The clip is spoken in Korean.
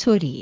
소리.